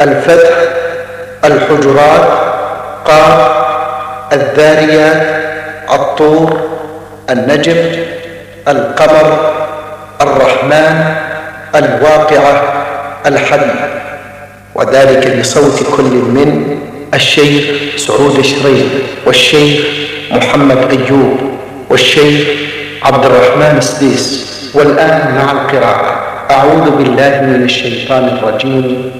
الفتح الحجرات قاف الذاريات الطور النجم القمر الرحمن الواقعة الحل وذلك بصوت كل من الشيخ سعود الشريف والشيخ محمد أيوب والشيخ عبد الرحمن السديس. والآن مع القراءة. أعوذ بالله من الشيطان الرجيم.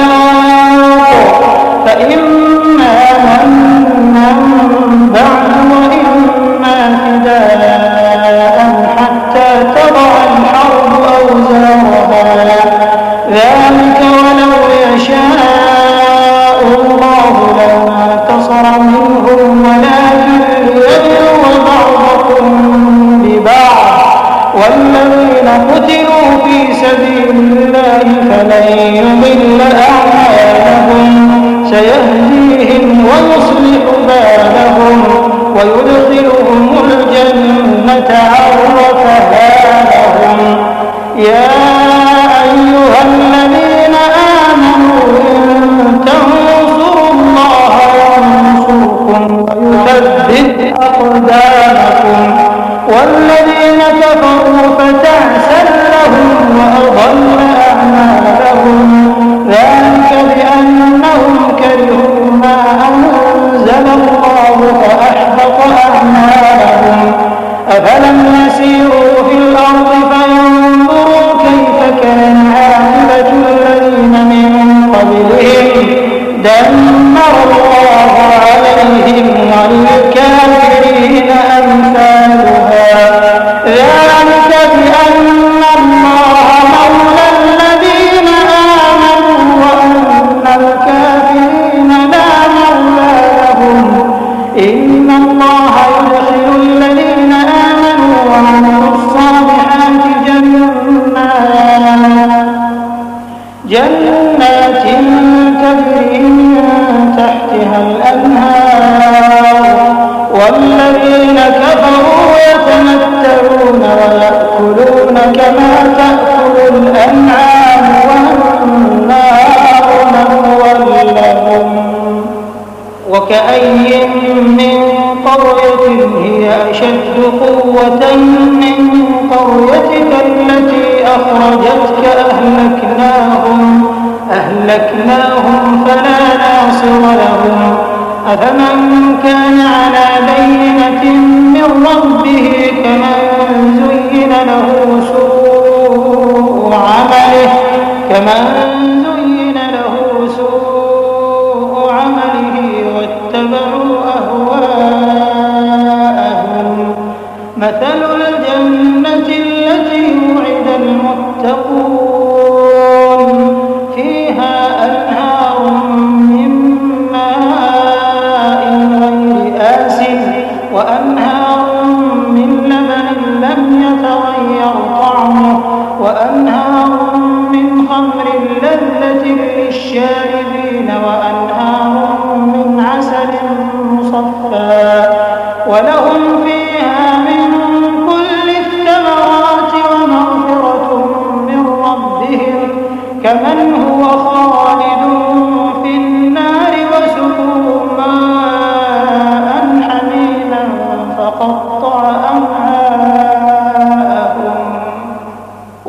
فإما الجنة وكأي من قرية هي أشد قوة من قريتك التي أخرجتك أهلكناهم أهلكناهم فلا ناصر لهم. أفمن كان على بينة من ربه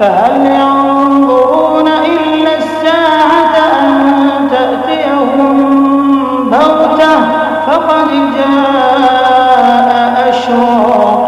فهل ينظرون إلا الساعة أن تأتيهم بغتة؟ فقد جاء أشراطها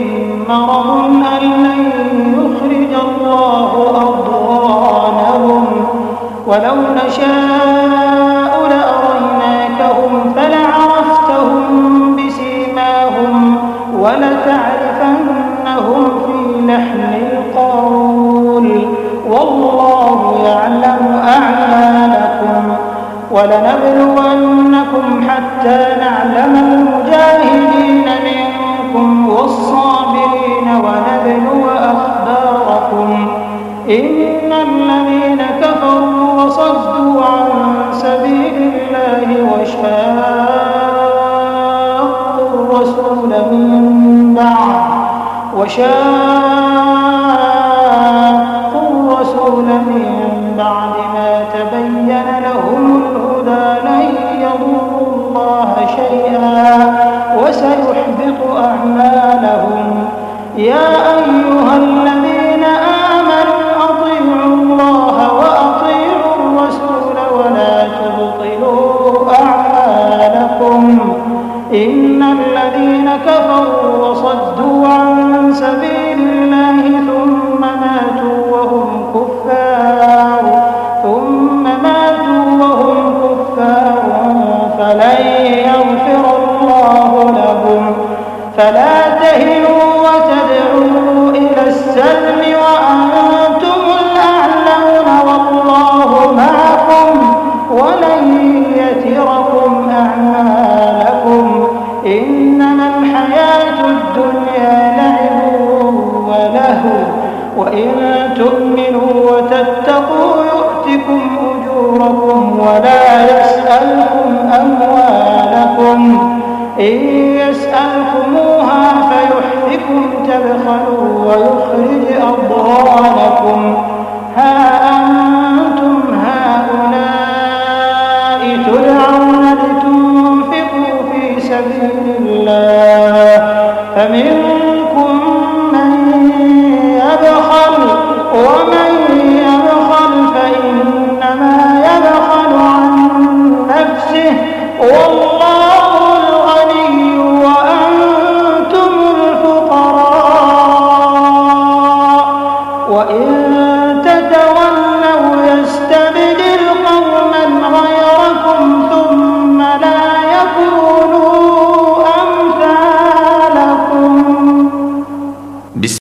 مرض أن لن يخرج الله أضغانهم. ولو نشاء لأريناكهم فلعرفتهم بسيماهم ولتعرفنهم في لحن القول. والله يعلم أعمالكم ولنبلونكم حتى نعلم المجاهدين منكم والصابرين وصدوا عن سبيل الله وشاقوا الرسول من بعد وشاقوا فلا تهنوا وتدعوا إلى السلم وأنتم